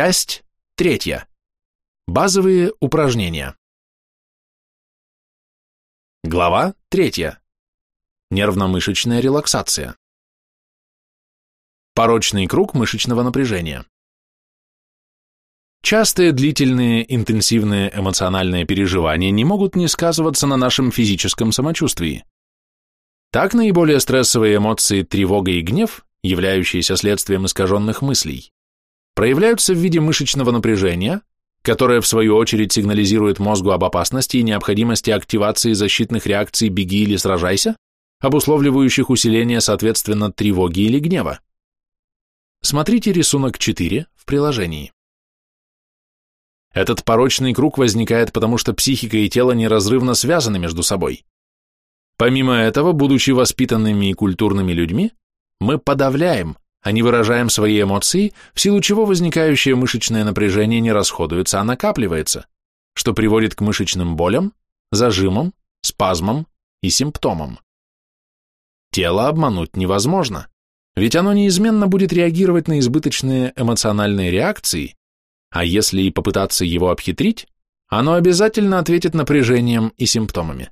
Часть третья. Базовые упражнения. Глава третья. Нервно-мышечная релаксация. Порочный круг мышечного напряжения. Частые длительные интенсивные эмоциональные переживания не могут не сказываться на нашем физическом самочувствии. Так наиболее стрессовые эмоции тревога и гнев, являющиеся следствием искаженных мыслей, проявляются в виде мышечного напряжения, которое в свою очередь сигнализирует мозгу об опасности и необходимости активации защитных реакций «беги» или «сражайся», обусловливающих усиление, соответственно, тревоги или гнева. Смотрите рисунок 4 в приложении. Этот порочный круг возникает потому, что психика и тело неразрывно связаны между собой. Помимо этого, будучи воспитанными и культурными людьми, мы подавляем, а не выражаем свои эмоции, в силу чего возникающее мышечное напряжение не расходуется, а накапливается, что приводит к мышечным болям, зажимам, спазмам и симптомам. Тело обмануть невозможно, ведь оно неизменно будет реагировать на избыточные эмоциональные реакции, а если и попытаться его обхитрить, оно обязательно ответит напряжением и симптомами.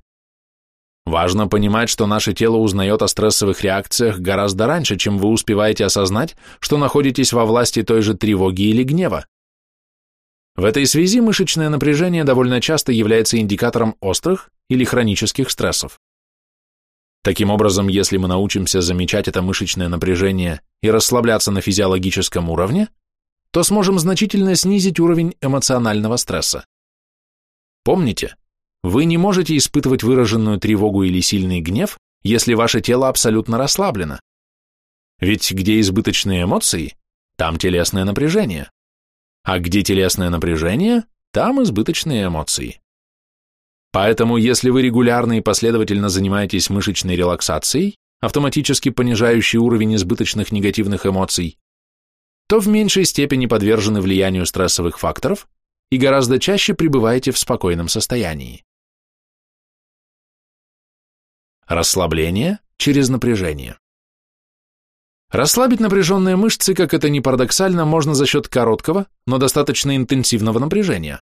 Важно понимать, что наше тело узнает о стрессовых реакциях гораздо раньше, чем вы успеваете осознать, что находитесь во власти той же тревоги или гнева. В этой связи мышечное напряжение довольно часто является индикатором острых или хронических стрессов. Таким образом, если мы научимся замечать это мышечное напряжение и расслабляться на физиологическом уровне, то сможем значительно снизить уровень эмоционального стресса. Помните, вы не можете испытывать выраженную тревогу или сильный гнев, если ваше тело абсолютно расслаблено. Ведь где избыточные эмоции, там телесное напряжение. А где телесное напряжение, там избыточные эмоции. Поэтому, если вы регулярно и последовательно занимаетесь мышечной релаксацией, автоматически понижающей уровень избыточных негативных эмоций, то в меньшей степени подвержены влиянию стрессовых факторов и гораздо чаще пребываете в спокойном состоянии. Расслабление через напряжение. Расслабить напряженные мышцы, как это ни парадоксально, можно за счет короткого, но достаточно интенсивного напряжения.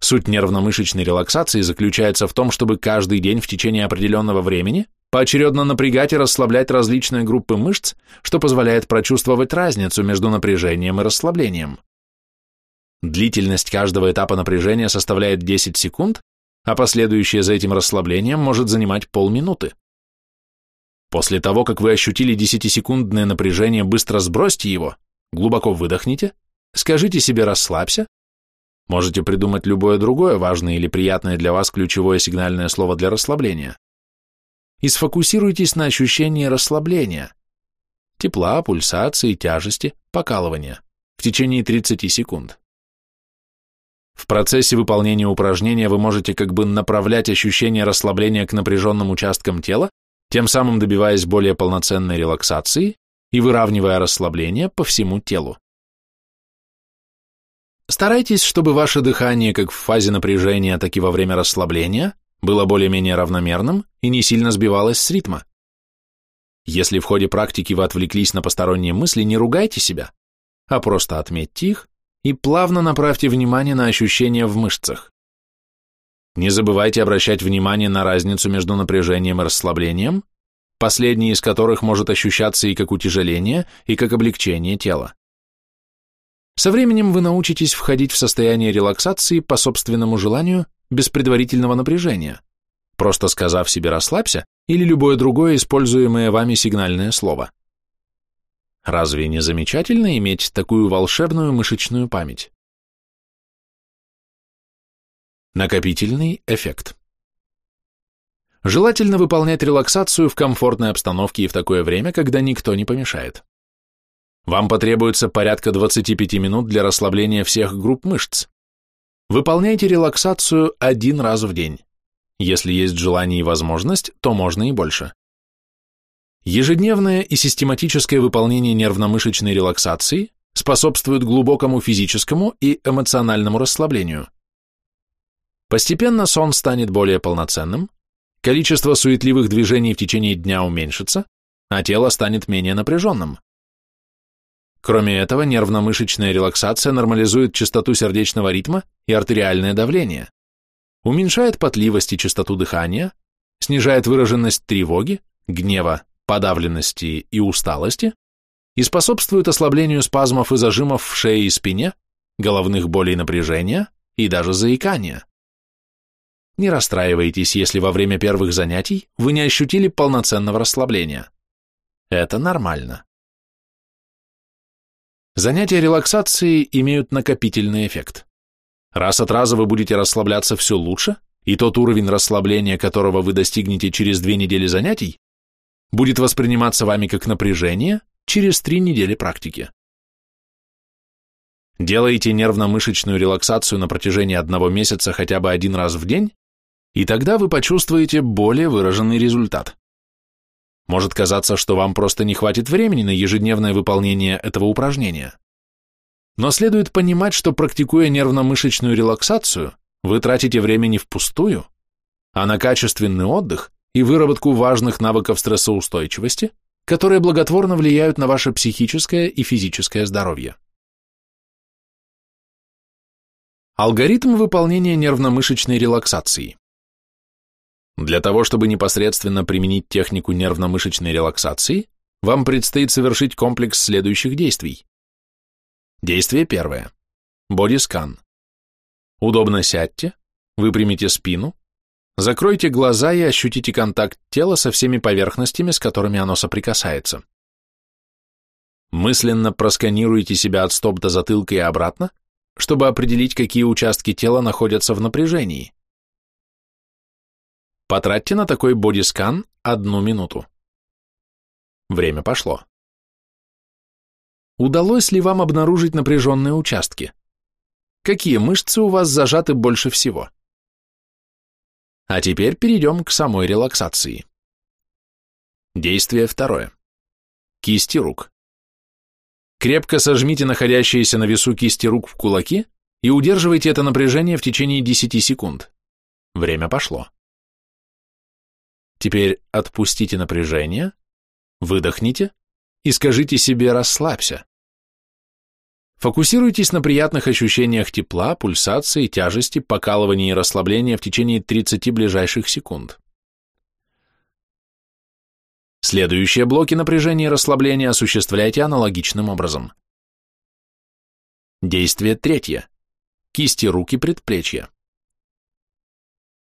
Суть нервно-мышечной релаксации заключается в том, чтобы каждый день в течение определенного времени поочередно напрягать и расслаблять различные группы мышц, что позволяет прочувствовать разницу между напряжением и расслаблением. Длительность каждого этапа напряжения составляет 10 секунд, а последующее за этим расслаблением может занимать полминуты. После того, как вы ощутили 10-секундное напряжение, быстро сбросьте его, глубоко выдохните, скажите себе «расслабься», можете придумать любое другое важное или приятное для вас ключевое сигнальное слово для расслабления, и сфокусируйтесь на ощущении расслабления, тепла, пульсации, тяжести, покалывания в течение 30 секунд. В процессе выполнения упражнения вы можете как бы направлять ощущение расслабления к напряженным участкам тела, тем самым добиваясь более полноценной релаксации и выравнивая расслабление по всему телу. Старайтесь, чтобы ваше дыхание как в фазе напряжения, так и во время расслабления было более-менее равномерным и не сильно сбивалось с ритма. Если в ходе практики вы отвлеклись на посторонние мысли, не ругайте себя, а просто отметьте их и плавно направьте внимание на ощущения в мышцах. Не забывайте обращать внимание на разницу между напряжением и расслаблением, последний из которых может ощущаться и как утяжеление, и как облегчение тела. Со временем вы научитесь входить в состояние релаксации по собственному желанию без предварительного напряжения, просто сказав себе «расслабься» или любое другое используемое вами сигнальное слово. Разве не замечательно иметь такую волшебную мышечную память? Накопительный эффект. Желательно выполнять релаксацию в комфортной обстановке и в такое время, когда никто не помешает. Вам потребуется порядка 25 минут для расслабления всех групп мышц. Выполняйте релаксацию один раз в день. Если есть желание и возможность, то можно и больше. Ежедневное и систематическое выполнение нервно-мышечной релаксации способствует глубокому физическому и эмоциональному расслаблению. Постепенно сон станет более полноценным, количество суетливых движений в течение дня уменьшится, а тело станет менее напряженным. Кроме этого, нервно-мышечная релаксация нормализует частоту сердечного ритма и артериальное давление, уменьшает потливость и частоту дыхания, снижает выраженность тревоги, гнева, подавленности и усталости и способствует ослаблению спазмов и зажимов в шее и спине, головных болей напряжения и даже заикания. Не расстраивайтесь, если во время первых занятий вы не ощутили полноценного расслабления. Это нормально. Занятия релаксацией имеют накопительный эффект. Раз от раза вы будете расслабляться все лучше, и тот уровень расслабления, которого вы достигнете через две недели занятий, будет восприниматься вами как напряжение через три недели практики. Делайте нервно-мышечную релаксацию на протяжении одного месяца хотя бы один раз в день, и тогда вы почувствуете более выраженный результат. Может казаться, что вам просто не хватит времени на ежедневное выполнение этого упражнения. Но следует понимать, что практикуя нервно-мышечную релаксацию, вы тратите время не впустую, а на качественный отдых и выработку важных навыков стрессоустойчивости, которые благотворно влияют на ваше психическое и физическое здоровье. Алгоритм выполнения нервно-мышечной релаксации. Для того, чтобы непосредственно применить технику нервно-мышечной релаксации, вам предстоит совершить комплекс следующих действий. Действие первое. Бодискан. Удобно сядьте, выпрямите спину, закройте глаза и ощутите контакт тела со всеми поверхностями, с которыми оно соприкасается. Мысленно просканируйте себя от стоп до затылка и обратно, чтобы определить, какие участки тела находятся в напряжении. Потратьте на такой бодискан одну минуту. Время пошло. Удалось ли вам обнаружить напряженные участки? Какие мышцы у вас зажаты больше всего? А теперь перейдем к самой релаксации. Действие второе. Кисти рук. Крепко сожмите находящиеся на весу кисти рук в кулаки и удерживайте это напряжение в течение 10 секунд. Время пошло. Теперь отпустите напряжение, выдохните и скажите себе «расслабься». Фокусируйтесь на приятных ощущениях тепла, пульсации, тяжести, покалывания и расслабления в течение 30 ближайших секунд. Следующие блоки напряжения и расслабления осуществляйте аналогичным образом. Действие третье. Кисти рук и предплечья.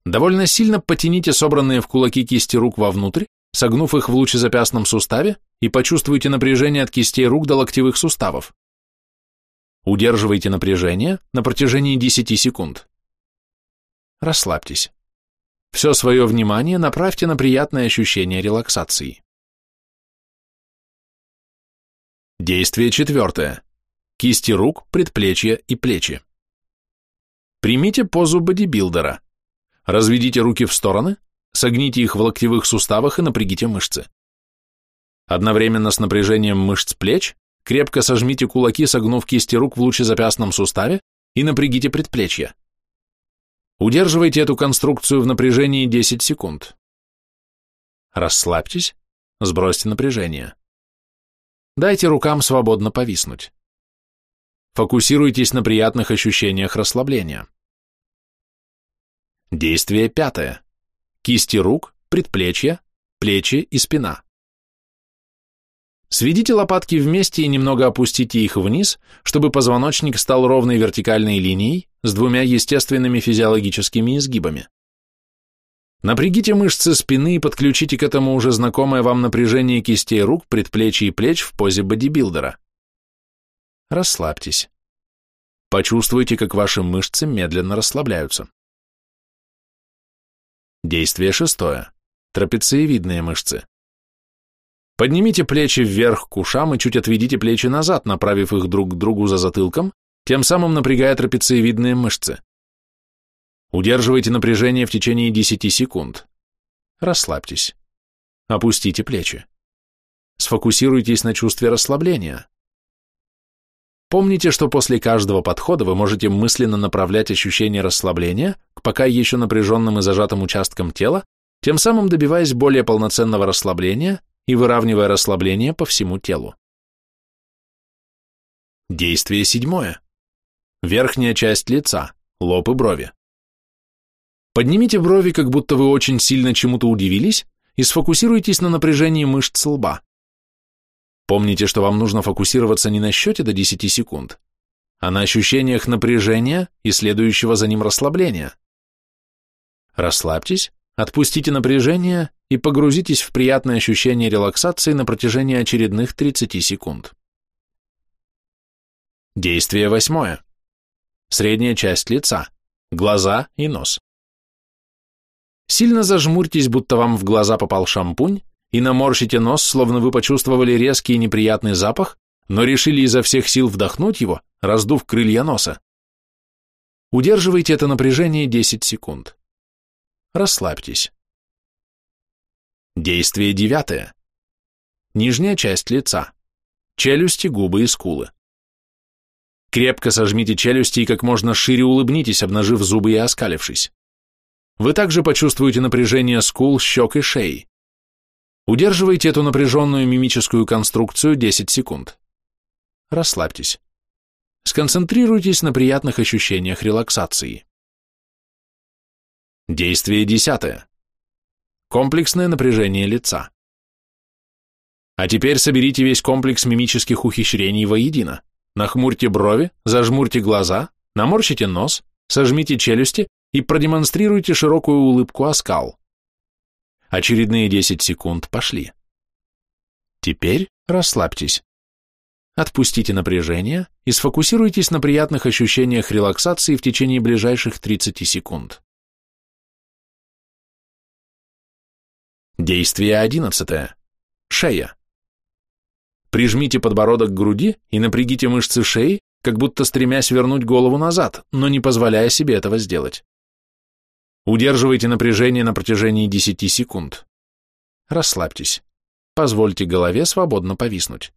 Довольно сильно потяните собранные в кулаки кисти рук вовнутрь, согнув их в лучезапястном суставе и почувствуйте напряжение от кистей рук до локтевых суставов. Удерживайте напряжение на протяжении 10 секунд. Расслабьтесь. Все свое внимание направьте на приятное ощущение релаксации. Действие четвертое. Кисти рук, предплечья и плечи. Примите позу бодибилдера. Разведите руки в стороны, согните их в локтевых суставах и напрягите мышцы. Одновременно с напряжением мышц плеч крепко сожмите кулаки, согнув кисти рук в лучезапястном суставе и напрягите предплечья. Удерживайте эту конструкцию в напряжении 10 секунд. Расслабьтесь, сбросьте напряжение. Дайте рукам свободно повиснуть. Фокусируйтесь на приятных ощущениях расслабления. Действие пятое. Кисти рук, предплечья, плечи и спина. Сведите лопатки вместе и немного опустите их вниз, чтобы позвоночник стал ровной вертикальной линией с двумя естественными физиологическими изгибами. Напрягите мышцы спины и подключите к этому уже знакомое вам напряжение кистей рук, предплечий и плеч в позе бодибилдера. Расслабьтесь. Почувствуйте, как ваши мышцы медленно расслабляются. Действие шестое. Трапециевидные мышцы. Поднимите плечи вверх к ушам и чуть отведите плечи назад, направив их друг к другу за затылком, тем самым напрягая трапециевидные мышцы. Удерживайте напряжение в течение 10 секунд. Расслабьтесь. Опустите плечи. Сфокусируйтесь на чувстве расслабления. Помните, что после каждого подхода вы можете мысленно направлять ощущение расслабления к пока еще напряженным и зажатым участкам тела, тем самым добиваясь более полноценного расслабления и выравнивая расслабление по всему телу. Действие седьмое. Верхняя часть лица, лоб и брови. Поднимите брови, как будто вы очень сильно чему-то удивились, и сфокусируйтесь на напряжении мышц лба. Помните, что вам нужно фокусироваться не на счете до 10 секунд, а на ощущениях напряжения и следующего за ним расслабления. Расслабьтесь, отпустите напряжение и погрузитесь в приятное ощущение релаксации на протяжении очередных 30 секунд. Действие восьмое. Средняя часть лица, глаза и нос. Сильно зажмурьтесь, будто вам в глаза попал шампунь, и наморщите нос, словно вы почувствовали резкий и неприятный запах, но решили изо всех сил вдохнуть его, раздув крылья носа. Удерживайте это напряжение 10 секунд. Расслабьтесь. Действие девятое. Нижняя часть лица. Челюсти, губы и скулы. Крепко сожмите челюсти и как можно шире улыбнитесь, обнажив зубы и оскалившись. Вы также почувствуете напряжение скул, щек и шеи. Удерживайте эту напряженную мимическую конструкцию 10 секунд. Расслабьтесь. Сконцентрируйтесь на приятных ощущениях релаксации. Действие десятое. Комплексное напряжение лица. А теперь соберите весь комплекс мимических ухищрений воедино. Нахмурьте брови, зажмурьте глаза, наморщите нос, сожмите челюсти и продемонстрируйте широкую улыбку оскал. Очередные 10 секунд пошли. Теперь расслабьтесь. Отпустите напряжение и сфокусируйтесь на приятных ощущениях релаксации в течение ближайших 30 секунд. Действие 11. Шея. Прижмите подбородок к груди и напрягите мышцы шеи, как будто стремясь вернуть голову назад, но не позволяя себе этого сделать. Удерживайте напряжение на протяжении 10 секунд. Расслабьтесь. Позвольте голове свободно повиснуть.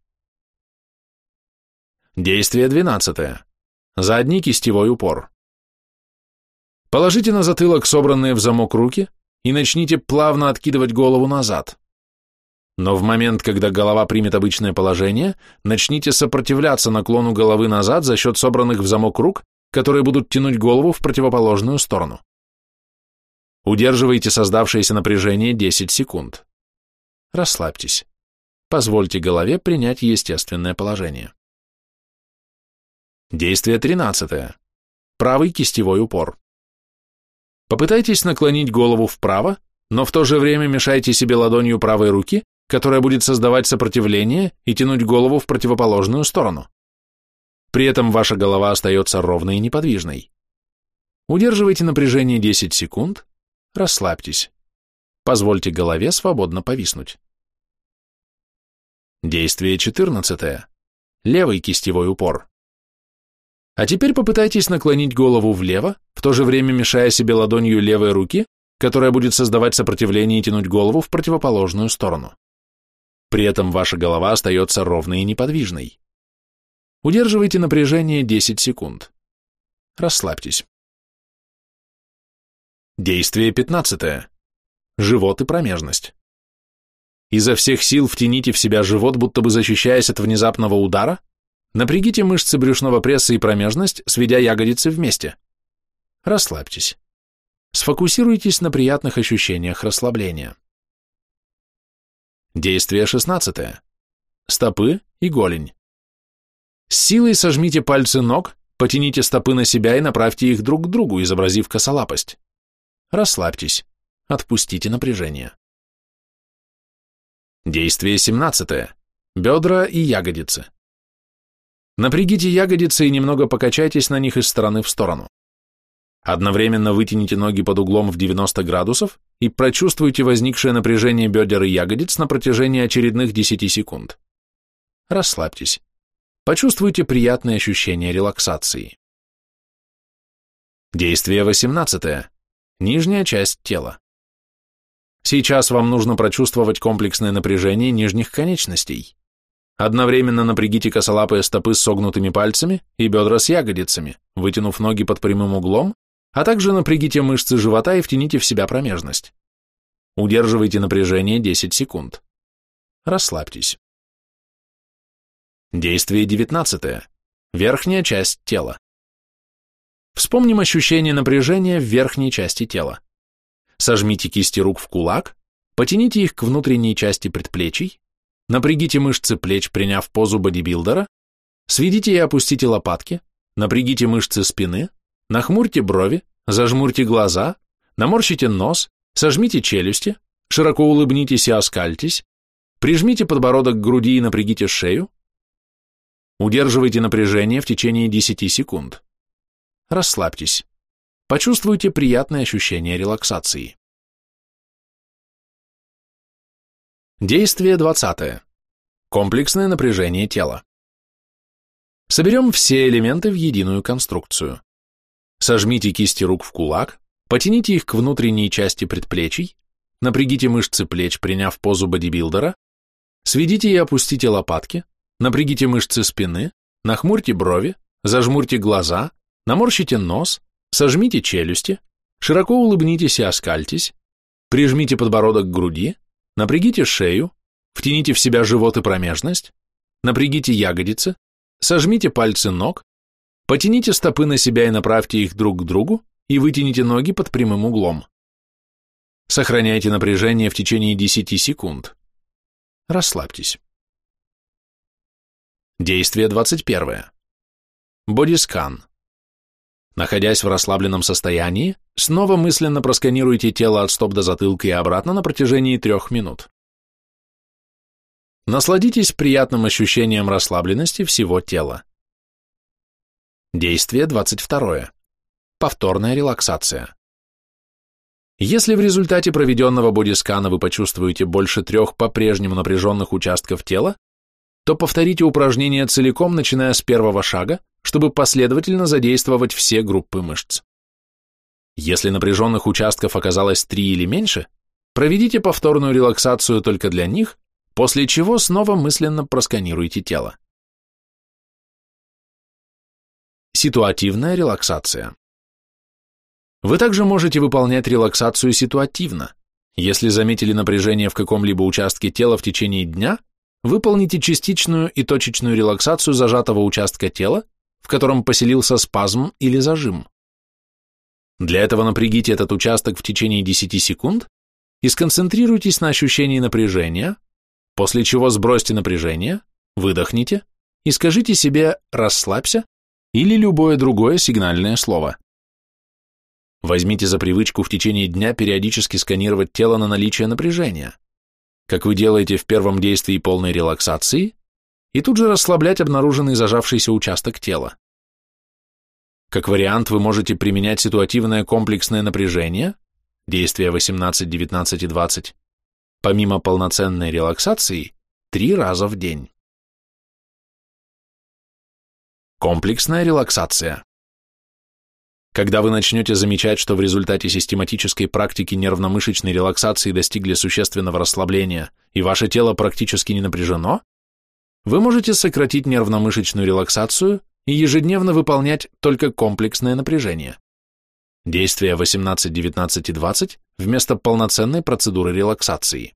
Действие 12. Задний кистевой упор. Положите на затылок собранные в замок руки и начните плавно откидывать голову назад. Но в момент, когда голова примет обычное положение, начните сопротивляться наклону головы назад за счет собранных в замок рук, которые будут тянуть голову в противоположную сторону. Удерживайте создавшееся напряжение 10 секунд. Расслабьтесь. Позвольте голове принять естественное положение. Действие 13. Правый кистевой упор. Попытайтесь наклонить голову вправо, но в то же время мешайте себе ладонью правой руки, которая будет создавать сопротивление и тянуть голову в противоположную сторону. При этом ваша голова остается ровной и неподвижной. Удерживайте напряжение 10 секунд, Расслабьтесь. Позвольте голове свободно повиснуть. Действие 14. Левый кистевой упор. А теперь попытайтесь наклонить голову влево, в то же время мешая себе ладонью левой руки, которая будет создавать сопротивление и тянуть голову в противоположную сторону. При этом ваша голова остается ровной и неподвижной. Удерживайте напряжение 10 секунд. Расслабьтесь. Действие 15. Живот и промежность. Изо всех сил втяните в себя живот, будто бы защищаясь от внезапного удара, напрягите мышцы брюшного пресса и промежность, сведя ягодицы вместе. Расслабьтесь. Сфокусируйтесь на приятных ощущениях расслабления. Действие 16. Стопы и голень. С силой сожмите пальцы ног, потяните стопы на себя и направьте их друг к другу, изобразив косолапость. Расслабьтесь. Отпустите напряжение. Действие 17. Бедра и ягодицы. Напрягите ягодицы и немного покачайтесь на них из стороны в сторону. Одновременно вытяните ноги под углом в 90 градусов и прочувствуйте возникшее напряжение бедер и ягодиц на протяжении очередных 10 секунд. Расслабьтесь. Почувствуйте приятные ощущения релаксации. Действие 18 нижняя часть тела. Сейчас вам нужно прочувствовать комплексное напряжение нижних конечностей. Одновременно напрягите косолапые стопы с согнутыми пальцами и бедра с ягодицами, вытянув ноги под прямым углом, а также напрягите мышцы живота и втяните в себя промежность. Удерживайте напряжение 10 секунд. Расслабьтесь. Действие 19. верхняя часть тела. Вспомним ощущение напряжения в верхней части тела. Сожмите кисти рук в кулак, потяните их к внутренней части предплечий, напрягите мышцы плеч, приняв позу бодибилдера, сведите и опустите лопатки, напрягите мышцы спины, нахмурьте брови, зажмурьте глаза, наморщите нос, сожмите челюсти, широко улыбнитесь и оскальтесь, прижмите подбородок к груди и напрягите шею, удерживайте напряжение в течение 10 секунд. Расслабьтесь. Почувствуйте приятное ощущение релаксации. Действие 20. Комплексное напряжение тела. Соберем все элементы в единую конструкцию. Сожмите кисти рук в кулак, потяните их к внутренней части предплечий, напрягите мышцы плеч, приняв позу бодибилдера, сведите и опустите лопатки, напрягите мышцы спины, нахмурьте брови, зажмурьте глаза, наморщите нос, сожмите челюсти, широко улыбнитесь и оскальтесь, прижмите подбородок к груди, напрягите шею, втяните в себя живот и промежность, напрягите ягодицы, сожмите пальцы ног, потяните стопы на себя и направьте их друг к другу и вытяните ноги под прямым углом. Сохраняйте напряжение в течение 10 секунд. Расслабьтесь. Действие 21. Бодискан. Находясь в расслабленном состоянии, снова мысленно просканируйте тело от стоп до затылка и обратно на протяжении трех минут. Насладитесь приятным ощущением расслабленности всего тела. Действие 22. Повторная релаксация. Если в результате проведенного бодискана вы почувствуете больше трех по-прежнему напряженных участков тела, то повторите упражнение целиком, начиная с первого шага, чтобы последовательно задействовать все группы мышц. Если напряженных участков оказалось три или меньше, проведите повторную релаксацию только для них, после чего снова мысленно просканируйте тело. Ситуативная релаксация. Вы также можете выполнять релаксацию ситуативно. Если заметили напряжение в каком-либо участке тела в течение дня, выполните частичную и точечную релаксацию зажатого участка тела, в котором поселился спазм или зажим. Для этого напрягите этот участок в течение 10 секунд и сконцентрируйтесь на ощущении напряжения, после чего сбросьте напряжение, выдохните и скажите себе «расслабься» или любое другое сигнальное слово. Возьмите за привычку в течение дня периодически сканировать тело на наличие напряжения, как вы делаете в первом действии полной релаксации, и тут же расслаблять обнаруженный зажавшийся участок тела. Как вариант, вы можете применять ситуативное комплексное напряжение, действия 18, 19 и 20, помимо полноценной релаксации, три раза в день. Комплексная релаксация. Когда вы начнете замечать, что в результате систематической практики нервно-мышечной релаксации достигли существенного расслабления и ваше тело практически не напряжено, вы можете сократить нервно-мышечную релаксацию и ежедневно выполнять только комплексное напряжение. Действия 18, 19 и 20 вместо полноценной процедуры релаксации.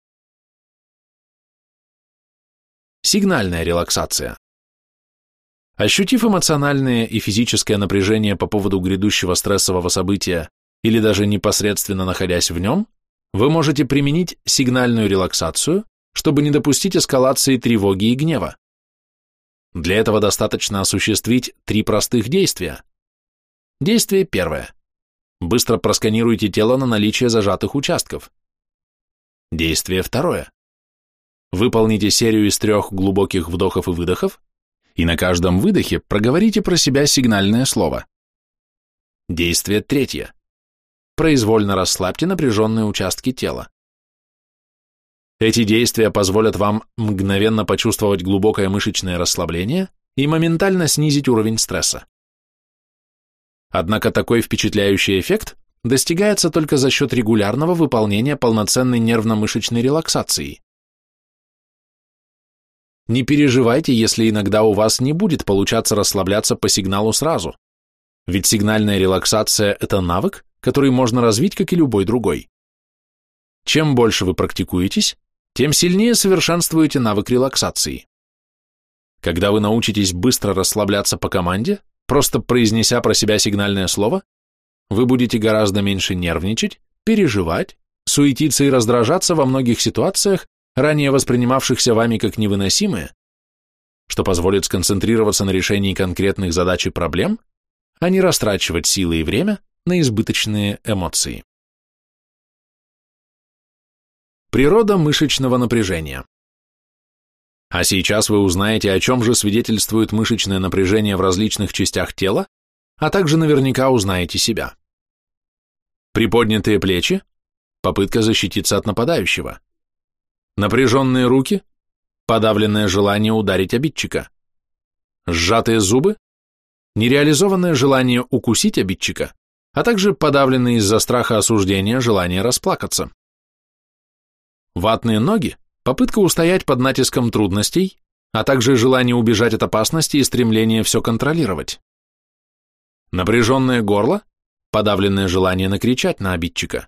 Сигнальная релаксация. Ощутив эмоциональное и физическое напряжение по поводу грядущего стрессового события или даже непосредственно находясь в нем, вы можете применить сигнальную релаксацию, чтобы не допустить эскалации тревоги и гнева. Для этого достаточно осуществить три простых действия. Действие первое. Быстро просканируйте тело на наличие зажатых участков. Действие второе. Выполните серию из трех глубоких вдохов и выдохов, и на каждом выдохе проговорите про себя сигнальное слово. Действие третье. Произвольно расслабьте напряженные участки тела. Эти действия позволят вам мгновенно почувствовать глубокое мышечное расслабление и моментально снизить уровень стресса. Однако такой впечатляющий эффект достигается только за счет регулярного выполнения полноценной нервно-мышечной релаксации. Не переживайте, если иногда у вас не будет получаться расслабляться по сигналу сразу, ведь сигнальная релаксация – это навык, который можно развить, как и любой другой. Чем больше вы практикуетесь, тем сильнее совершенствуете навык релаксации. Когда вы научитесь быстро расслабляться по команде, просто произнеся про себя сигнальное слово, вы будете гораздо меньше нервничать, переживать, суетиться и раздражаться во многих ситуациях, ранее воспринимавшихся вами как невыносимые, что позволит сконцентрироваться на решении конкретных задач и проблем, а не растрачивать силы и время на избыточные эмоции. Природа мышечного напряжения. А сейчас вы узнаете, о чем же свидетельствует мышечное напряжение в различных частях тела, а также наверняка узнаете себя. Приподнятые плечи – попытка защититься от нападающего. Напряженные руки – подавленное желание ударить обидчика. Сжатые зубы – нереализованное желание укусить обидчика, а также подавленное из-за страха осуждения желание расплакаться. Ватные ноги – попытка устоять под натиском трудностей, а также желание убежать от опасности и стремление все контролировать. Напряженное горло – подавленное желание накричать на обидчика.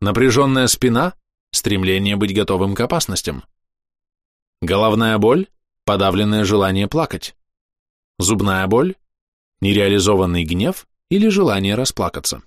Напряженная спина – стремление быть готовым к опасностям. Головная боль – подавленное желание плакать. Зубная боль – нереализованный гнев или желание расплакаться.